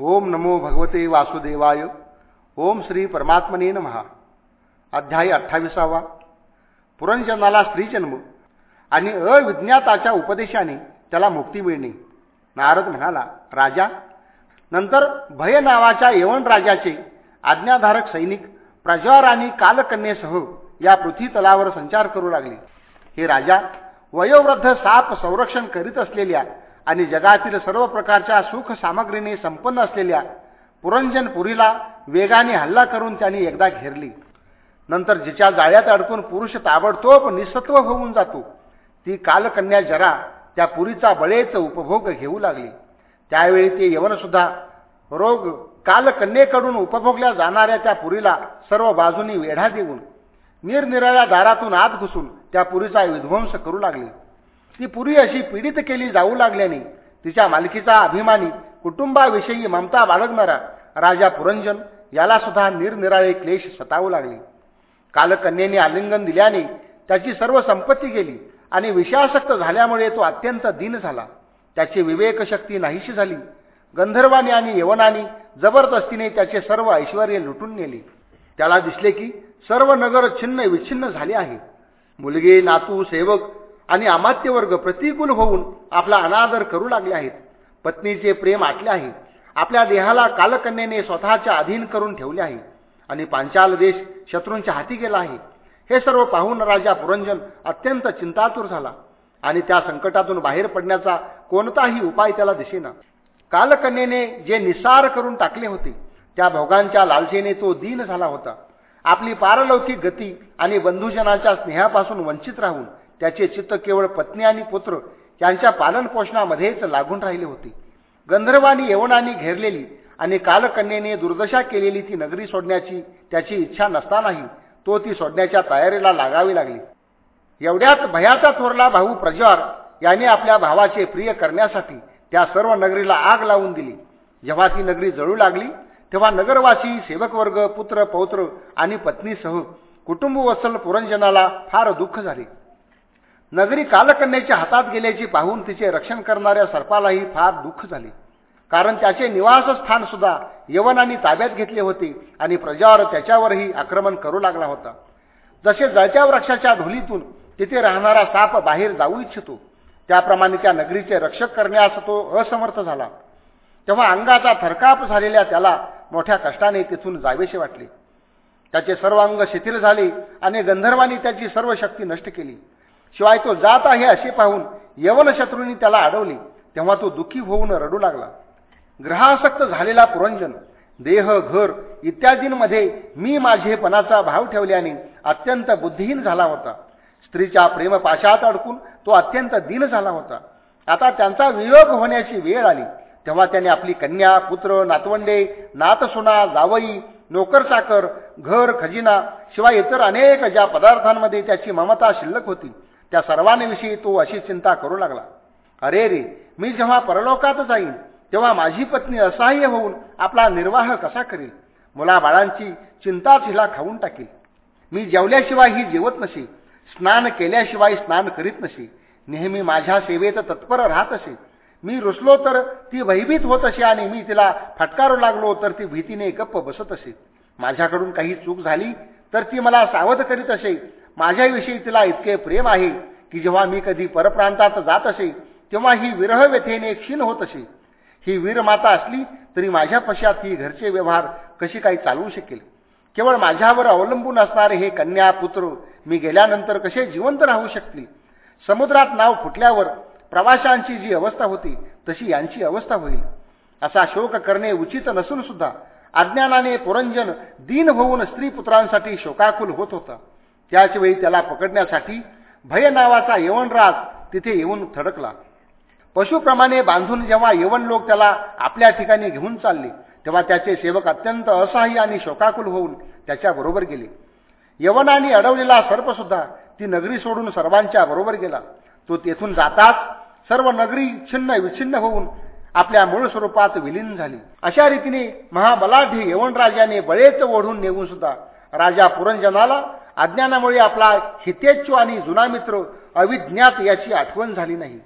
ओम नमो भगवते वासुदेवाय. ओम श्री परमात्मने महा अध्याय अठ्ठावीसावा. पुरंजनाला स्त्रीजन्म आणि अविज्ञाताच्या उपदेशाने त्याला मुक्ती मिळणे. नारद म्हणाला राजा नंतर भय नावाच्या यवन राजाचे आज्ञाधारक सैनिक प्रज्वार आणि कालकन्येसह या पृथ्वी तलावर संचार करू लागले. हे राजा वयोवृद्ध साप संरक्षण करीत असलेल्या आणि जगातील सर्व प्रकारच्या सुख सामग्रीने संपन्न असलेल्या पुरंजनपुरीला वेगाने हल्ला करून त्यांनी एकदा घेरली. नंतर जिच्या जाळ्यात अडकून पुरुष ताबडतोब निसत्व होऊन जातो. ती कालकन्या जरा त्या पुरीचा बळेच उपभोग घेऊ लागली. त्यावेळी ते यवनसुद्धा रोग कालकन्येकडून उपभोगल्या जाणाऱ्या त्या पुरीला सर्व बाजूनी वेढा देऊन निरनिराळ्या दारातून आत घुसून त्या पुरीचा विध्वंस करू लागले. ती पुरी अशी पीडित केली जाऊ लागल्याने तिच्या मालकीचा अभिमानी कुटुंबाविषयी ममता बाळगणारा राजा पुरंजन याला सुद्धा निरनिराळे क्लेश सतावू लागले. कालकन्येने आलिंगन दिल्याने त्याची सर्व संपत्ती गेली आणि विषयासक्त झाल्यामुळे तो अत्यंत दीन झाला. त्याची विवेकशक्ती नाहीशी झाली. गंधर्वानी आणि यवनानी जबरदस्तीने त्याचे सर्व ऐश्वर लुटून नेले. त्याला दिसले की सर्व नगर छिन्न विच्छिन्न झाले आहे. मुलगे नातू सेवक आणि अमात्यवर्ग प्रतिकूल होऊन आपला अनादर करू लागले आहेत. पत्नीचे प्रेम आटले आहे. आपल्या देहाला कालकन्येने स्वतःच्या अधीन करून ठेवले आहे. आणि पांचाल देश शत्रूंच्या हाती गेला आहे. हे सर्व पाहून राजा पुरंजन अत्यंत चिंतातूर झाला. आणि त्या संकटातून बाहेर पडण्याचा कोणताही उपाय त्याला दिसेना. कालकन्येने जे निसार करून टाकले होते त्या भोगांच्या लालसेने तो दीन झाला होता. आपली पारलौकिक गती आणि बंधुजनाच्या स्नेहापासून वंचित राहून त्याचे चित्त केवळ पत्नी आणि पुत्र यांच्या पालनपोषणामध्येच लागून राहिले होते. गंधर्वानी यवनानी घेरलेली आणि कालकन्येने दुर्दशा केलेली ती नगरी सोडण्याची त्याची इच्छा नसतानाही तो ती सोडण्याच्या तयारीला लागावी लागली. एवढ्यात भयाचा थोरला भाऊ प्रज्वार याने आपल्या भावाचे प्रिय करण्यासाठी त्या सर्व नगरीला आग लावून दिली. जेव्हा ती नगरी जळू लागली तेव्हा नगरवासी सेवकवर्ग पुत्र पौत्र आणि पत्नीसह कुटुंबवत्सल पुरंजनाला फार दुःख झाले. नगरी कालकन्याच्या हातात गेल्याची पाहून तिचे रक्षण करणाऱ्या सर्पालाही फार दुःख झाले. कारण त्याचे निवासस्थान सुद्धा यवनांनी ताब्यात घेतले होते आणि प्रजावर त्याच्यावरही आक्रमण करू लागला होता. जसे जळत्या वृक्षाच्या धुलीतून तिथे राहणारा साप बाहेर जाऊ इच्छितो त्याप्रमाणे त्या नगरीचे रक्षक करण्यास तो असमर्थ झाला. तेव्हा अंगाचा थरकाप झालेल्या त्याला मोठ्या कष्टाने तिथून जावेसे वाटले. त्याचे सर्व अंग शिथिल झाले आणि गंधर्वांनी त्याची सर्व शक्ती नष्ट केली. शिवाय तो जात आहे असे पाहून यवन शत्रूंनी त्याला अडवले. तेव्हा तो दुःखी होऊन रडू लागला. ग्रहासक्त झालेला पुरंजन देह घर इत्यादींमध्ये मी माझेपणाचा भाव ठेवल्याने अत्यंत बुद्धिहीन झाला होता. स्त्रीच्या प्रेमपाशात अडकून तो अत्यंत दीन झाला होता. आता त्यांचा वियोग होण्याची वेळ आली. तेव्हा त्याने आपली कन्या पुत्र नातवंडे नातसुना जावई नोकरसाकर घर खजिना शिवाय इतर अनेक ज्या पदार्थांमध्ये त्याची ममता शिल्लक होती त्या सर्वांविषयी तो अशी चिंता करू लागला. अरे रे मी जेव्हा परलोकात जाईन तेव्हा माझी पत्नी असहाय्य होऊन आपला निर्वाह कसा करेल? मुला बाळांची चिंताच हिला खाऊन टाकेल. मी जेवल्याशिवाय ही जेवत नसे स्नान केल्याशिवाय स्नान करीत नसे नेहमी माझ्या सेवेत तत्पर राहत असे. मी रुसलो तर ती भयभीत होत असे आणि मी तिला फटकारू लागलो तर ती भीतीने गप्प बसत असे. माझ्याकडून काही चूक झाली तर ती मला सावध करीत असे. माझ्याविषयी तिला इतके प्रेम आहे की जेव्हा मी कधी परप्रांतात जात असे तेव्हा ही विरह व्यथेने क्षीण होत असे. ही वीरमाता असली तरी माझ्या पश्चात ही घरचे व्यवहार कशी काही चालवू शकेल? केवळ माझ्यावर अवलंबून असणारे हे कन्या पुत्र मी गेल्यानंतर कसे जिवंत राहू शकतील? समुद्रात नाव फुटल्यावर प्रवाशांची जी अवस्था होती तशी यांची अवस्था होईल. असा शोक करणे उचित नसून सुद्धा अज्ञानाने पुरंजन दीन होऊन स्त्री पुत्रांसाठी शोकाकुल होत होता. त्याच वेळी त्याला पकडण्यासाठी भय नावाचा यवनराज तिथे येऊन थडकला. पशुप्रमाणे बांधून जेव्हा यवन लोक त्याला आपल्या ठिकाणी घेऊन चालले तेव्हा त्याचे सेवक अत्यंत असहाय्य आणि शोकाकुल होऊन त्याच्याबरोबर गेले. यवनाने अडवलेला सर्पसुद्धा ती नगरी सोडून सर्वांच्या बरोबर गेला. तो तेथून जाताच सर्व नगरी छिन्न विच्छिन्न होऊन आपल्या मूळ स्वरूपात विलीन झाली. अशा रीतीने महाबलाढ्य यवनराजाने बळेच ओढून नेऊन सुद्धा राजा पुरंजनाला अज्ञानामुळे आपला हितेच्छू आणि जुना मित्र अविज्ञात याची आठवण झाली नाही.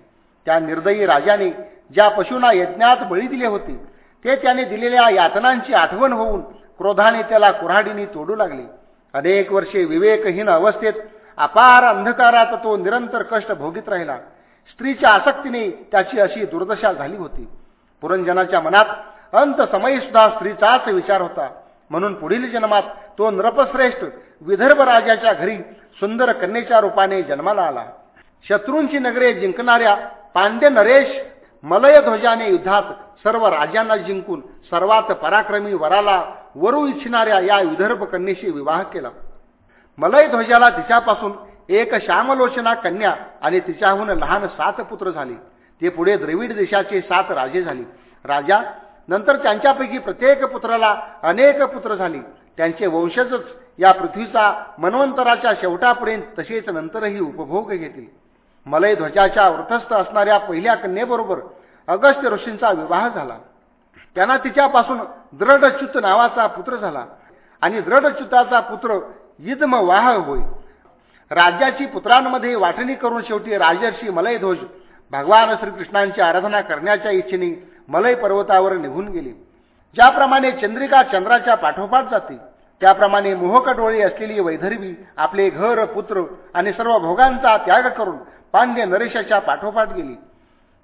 त्या निर्दयी राजाने ज्या पशूंना यज्ञात बळी दिले होते ते त्याने दिलेल्या यातनांची आठवण होऊन क्रोधाने त्याला कुऱ्हाडीने तोडू लागले. अनेक वर्षे विवेकहीन अवस्थेत अपार अंधकारात तो निरंतर कष्ट भोगीत राहिला. स्त्रीच्या आसक्तीने त्याची अशी दुर्दशा झाली होती. पुरंजनाच्या मनात अंत समयी सुद्धा स्त्रीचाच विचार होता. म्हणून पुढील जन्मात तो नृपश्रेष्ठ विदर्भ राजाच्या घरी सुंदर कन्येच्या रूपाने जन्माला आला. शत्रूंची नगरे जिंकणाऱ्या पांडे नरेश मलयध्वजाने युद्धात सर्व राजांना जिंकून सर्वात पराक्रमी वराला वरू इच्छिणाऱ्या या विदर्भ कन्येशी विवाह केला. मलय ध्वजाला तिच्यापासून एक श्यामलोचना कन्या आणि तिच्याहून लहान सात पुत्र झाले. ते पुढे द्रविड देशाचे सात राजे झाले. राजा नंतर त्यांच्यापैकी प्रत्येक पुत्राला अनेक पुत्र झाली. त्यांचे वंशजच या पृथ्वीचा मनवंतराच्या शेवटापर्यंत तसेच नंतरही उपभोग घेतील. मलय ध्वजाच्या वृथस्थ असणाऱ्या पहिल्या कन्येबरोबर अगस्त्य ऋषींचा विवाह झाला. त्यांना तिच्यापासून दृढच्युत नावाचा पुत्र झाला आणि दृढच्युताचा पुत्र इदम वाह होय. राज्याची पुत्रांमध्ये वाटणी करून शेवटी राजर्षी मलयध्वज भगवान श्रीकृष्णांची आराधना करण्याच्या इच्छेने मलय पर्वतावर निघून गेले. ज्याप्रमाणे चंद्रिका चंद्राच्या पाठोपाठ जाते त्याप्रमाणे मोहकडोळी असलेली वैधर्वी आपले घर पुत्र आणि सर्व भोगांचा त्याग करून पांड्य नरेशाच्या पाठोपाठ गेली.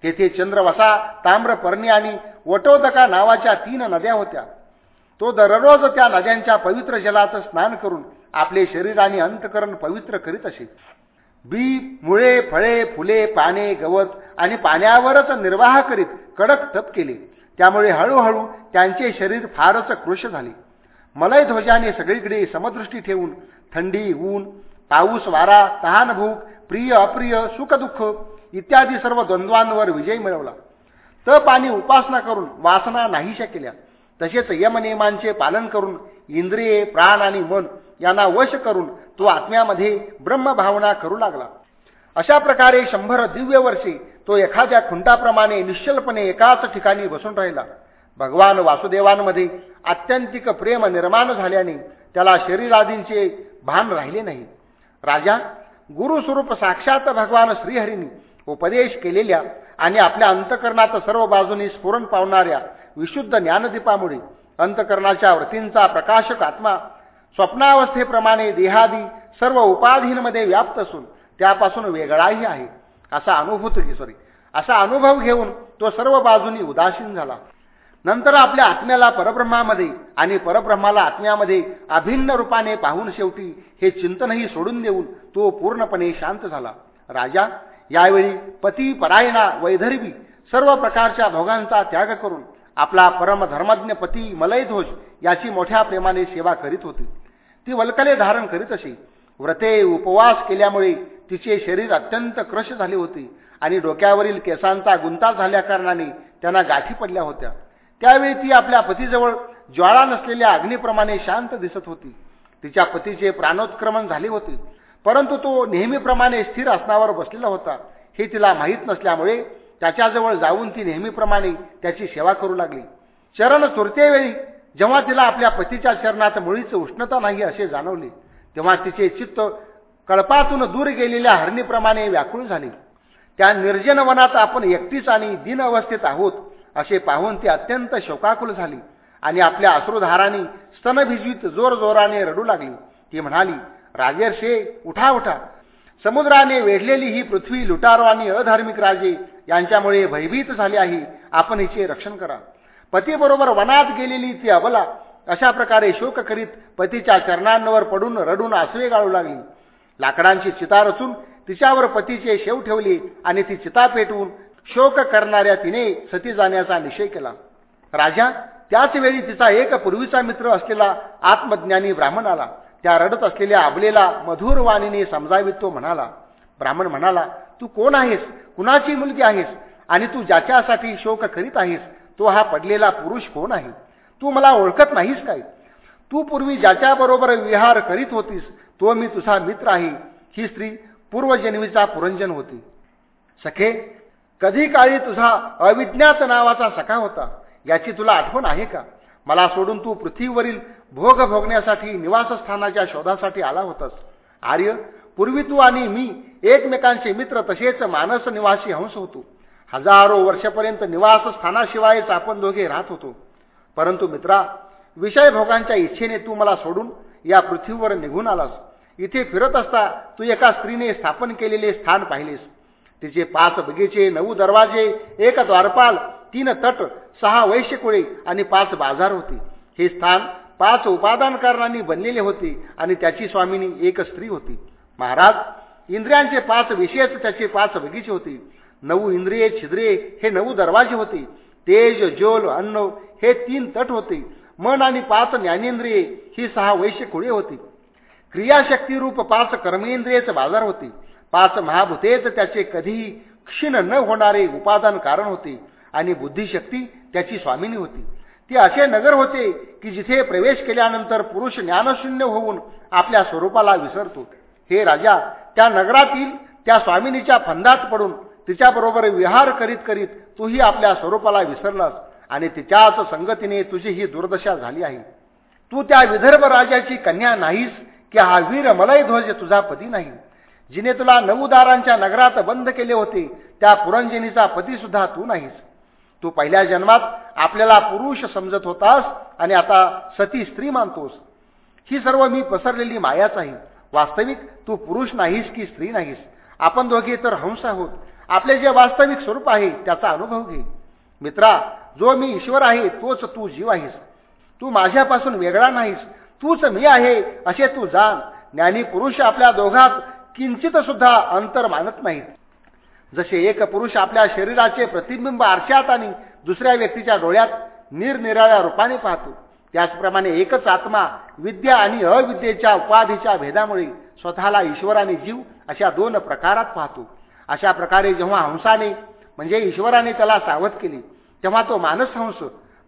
तेथे चंद्रवसा ताम्रपर्णी आणि वटोदका नावाच्या तीन नद्या होत्या. तो दररोज त्या नद्यांच्या पवित्र जलात स्नान करून आपले शरीर आणि अंतकरण पवित्र करीत असे. बी मुळे फळे फुले पाने गवत आणि पाण्यावरच निर्वाह करीत कडक तप केले. त्यामुळे हळूहळू त्यांचे शरीर फारच कृश झाले. मलय ध्वजाने सगळीकडे समदृष्टी ठेवून थंडी ऊन पाऊस वारा तहानभूक प्रिय अप्रिय सुखदुःख इत्यादी सर्व द्वंद्वांवर विजय मिळवला. तप आणि उपासना करून वासना नाहीशा केल्या. तसेच यमनियमांचे पालन करून इंद्रिये प्राण आणि मन यांना वश करून तो आत्म्यामध्ये ब्रह्मभावना करू लागला. अशा प्रकारे शंभर दिव्य वर्षे तो एखाद्या खुंटाप्रमाणे निश्चलपणे एकाच ठिकाणी बसून राहिला. भगवान वासुदेवांमध्ये आत्यंतिक प्रेम निर्माण झाल्याने त्याला शरीरादींचे भान राहिले नाही. राजा गुरुस्वरूप साक्षात भगवान श्रीहरींनी उपदेश केलेल्या आणि आपल्या अंतकरणात सर्व बाजूनी स्फुरण पावणाऱ्या विशुद्ध ज्ञानदीपामुळे अंतकरणाच्या वृत्तींचा प्रकाशक आत्मा स्वप्नावस्थेप्रमाणे देहादी सर्व उपाधींमध्ये व्याप्त असून त्यापासून वेगळाही आहे. असा अनुभूत सॉरी असा अनुभव घेऊन तो सर्व बाजूनी उदासीन झाला. नंतर आपल्या आत्म्याला परब्रह्मामध्ये आणि परब्रह्माला आत्म्यामध्ये अभिन्न रूपाने पाहून शेवटी हे चिंतनही सोडून देऊन तो पूर्णपणे शांत झाला. राजा यावेळी पती परायणा वैधर्वी सर्व प्रकारच्या भोगांचा त्याग करून आपला परमधर्मज्ञ पती मलयध्वज याची मोठ्या प्रेमाने सेवा करीत होती. ती वल्कले धारण करीत असे. व्रते उपवास केल्यामुळे तिचे शरीर अत्यंत क्रश झाले होते आणि डोक्यावरील केसांचा गुंता झाल्याकारणाने त्यांना गाठी पडल्या होत्या. त्यावेळी ती आपल्या पतीजवळ ज्वाळा नसलेल्या अग्नीप्रमाणे शांत दिसत होती. तिच्या पतीचे प्राणोत्क्रमण झाले होते. परंतु तो नेहमीप्रमाणे स्थिर आसनावर बसलेला होता. हे तिला माहीत नसल्यामुळे त्याच्याजवळ जाऊन ती नेहमीप्रमाणे त्याची सेवा करू लागली. चरण चुरतेवेळी जेव्हा तिला आपल्या पतीच्या चरणात मुळीच उष्णता नाही असे जाणवले तेव्हा तिचे चित्त कळपातून दूर गेलेल्या हरणीप्रमाणे व्याकुळ झाली. त्या निर्जन वनात आपण एकटीच आणि दिन अवस्थेत आहोत असे पाहून ती अत्यंत शोकाकुल झाली आणि आपल्या अश्रुधाराने स्तनभिजवीत जोर जोराने रडू लागली. ती म्हणाली राजर्षे उठा उठा. समुद्राने वेढलेली ही पृथ्वी लुटारो आणि अधार्मिक राजे यांच्यामुळे भयभीत झाली आहे. आपण हिचे रक्षण करा. पतीबरोबर वनात गेलेली ती अबला अशा प्रकारे शोक करीत पतीच्या चरणांवर पडून रडून आसवे गाळू लागली. लाकडांची चिता रचून तिच्यावर पतीचे शेव ठेवले आणि ती चिता पेटवून शोक करणाऱ्या तिने सती जाण्याचा निषेध केला. राजा त्याचवेळी तिचा एक पूर्वीचा मित्र असलेला आत्मज्ञानी ब्राह्मण आला. त्या रडत असलेल्या आबलेला मधुर वाणीने समजावीत तो म्हणाला ब्राह्मण म्हणाला तू कोण आहेस? कुणाची मुलगी आहेस? आणि तू ज्याच्यासाठी शोक करीत आहेस तो हा पडलेला पुरुष कोण आहे? तू मला ओळखत नाहीस काय? तू पूर्वी ज्याच्याबरोबर विहार करीत होतीस तो मी तुझा मित्र आहे. ही स्त्री पूर्वजन्मीचा पुरंजन होती. सखे कधी काळी तुझा अविज्ञात नावाचा सखा होता? याची तुला आठवण आहे का? मला सोडून तू पृथ्वीवरील भोग भोगण्यासाठी निवासस्थानाच्या शोधासाठी आला होतास. आर्य पूर्वी तू आणि मी एकमेकांचे मित्र तसेच मानस निवासी हंस होतो. हजारो वर्षापर्यंत निवासस्थानाशिवायच आपण दोघे राहत होतो. परंतु मित्रा विषय भोगांच्या इच्छेने तू मला सोडून या पृथ्वीवर निघून आलास. इथे फिरत असता तू एका स्त्रीने स्थापन केलेले स्थान पाहिलेस. तिचे पाच बगीचे नऊ दरवाजे एक द्वारपाल तीन तट सहा वैश्यकुळे आणि पाच बाजार होते. हे स्थान पाच उपादानकारणांनी बनलेले होते आणि त्याची स्वामिनी एक स्त्री होती. महाराज इंद्रियांचे पाच विषयच त्याचे पाच बगीचे होते. नऊ इंद्रिये छिद्रे हे नऊ दरवाजे होते. तेज जोल अन्न हे तीन तट होते. मन आणि पाच ज्ञानेंद्रिये ही सहा वैश्य होती. क्रियाशक्तीरूप पाच कर्मेंद्रियेच बाजार होते. पाच महाभूतेच त्याचे कधीही क्षीण न होणारे उपादान कारण होते आणि बुद्धिशक्ती त्याची स्वामिनी होती. ती असे नगर होते की जिथे प्रवेश केल्यानंतर पुरुष ज्ञानशून्य होऊन आपल्या स्वरूपाला विसरतो. हे राजा त्या नगरातील त्या स्वामिनीच्या फंदात पडून तिच्याबरोबर विहार करीत करीत तूही आपल्या स्वरूपाला विसरलास. आणि तिच्याच संगतीने तुझी ही दुर्दशा झाली आहे. तू त्या विदर्भ राजाची कन्या नाहीस की हा वीर मलय ध्वज तुझा पती नाही. जिने तुला नऊदारांच्या नगरात बंद केले होते त्या पुरंजिनीचा पती सुद्धा तू नाहीस. तू पहिल्या जन्मात आपल्याला पुरुष समजत होतास आणि आता सती स्त्री मानतोस. ही सर्व मी पसरलेली मायाच आहे. वास्तविक तू पुरुष नाहीस की स्त्री नाहीस. आपण दोघे तर हंस आहोत. आपले जे वास्तविक स्वरूप आहे त्याचा अनुभव घे. मित्रा जो मी ईश्वर आहे तोच तू जीव आहेस. तू माझ्यापासून वेगळा नाहीस. तूच मी आहे असे तू जाण. ज्ञानी पुरुष आपल्या दोघात किंचित सुद्धा अंतर मानत नाहीत. जसे एक पुरुष आपल्या शरीराचे प्रतिबिंब आरशात आणि दुसऱ्या व्यक्तीच्या डोळ्यात निरनिराळ्या रूपाने पाहतो. त्याचप्रमाणे एकच आत्मा विद्या आणि अविद्येच्या उपाधीच्या भेदामुळे स्वतःला ईश्वर आणि जीव अशा दोन प्रकारात पाहतो. अशा प्रकारे जेव्हा हंसाने म्हणजे ईश्वराने त्याला सावध केली. तेव्हा तो मानसहंस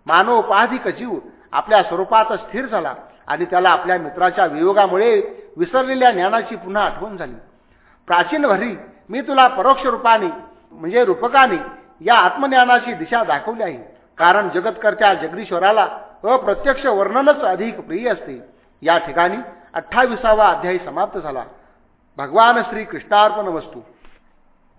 मानवोपाधिक जीव आपल्या स्वरूपात स्थिर झाला आणि त्याला आपल्या मित्राच्या वियोगामुळे विसरलेल्या ज्ञानाची पुन्हा आठवण झाली. प्राचीन भरी मी तुला परोक्ष रूपाने म्हणजे रूपकाने या आत्मज्ञानाची दिशा दाखवली आहे. कारण जगतकर्त्या जगदीश्वराला अप्रत्यक्ष वर्णनच अधिक प्रिय असते. या ठिकाणी अठ्ठावीसावा अध्यायी समाप्त झाला. भगवान श्री कृष्णार्पण वस्तू.